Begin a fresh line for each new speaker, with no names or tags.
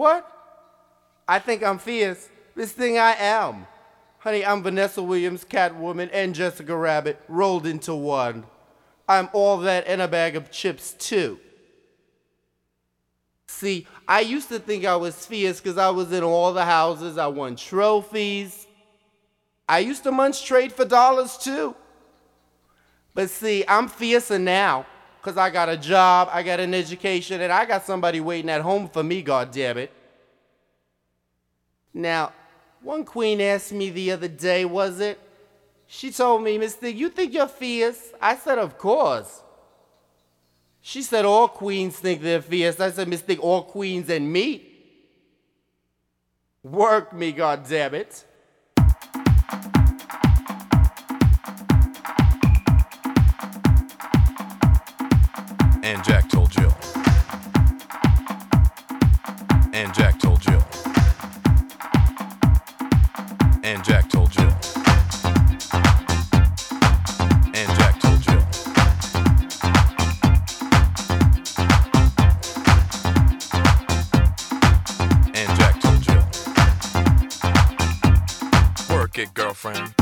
What? I think I'm fierce. This thing I am. Honey, I'm Vanessa Williams, Catwoman, and Jessica Rabbit rolled into one. I'm all that and a bag of chips, too. See, I used to think I was fierce because I was in all the houses, I won trophies. I used to munch trade for dollars, too. But see, I'm fiercer now because I got a job, I got an education, and I got somebody waiting at home for me, God damn it. Now, one queen asked me the other day, was it? She told me, Mister, you think you're fierce? I said, of course. She said, all queens think they're fierce. I said, Thing, all queens and me. Work me, God damn
it. girlfriend.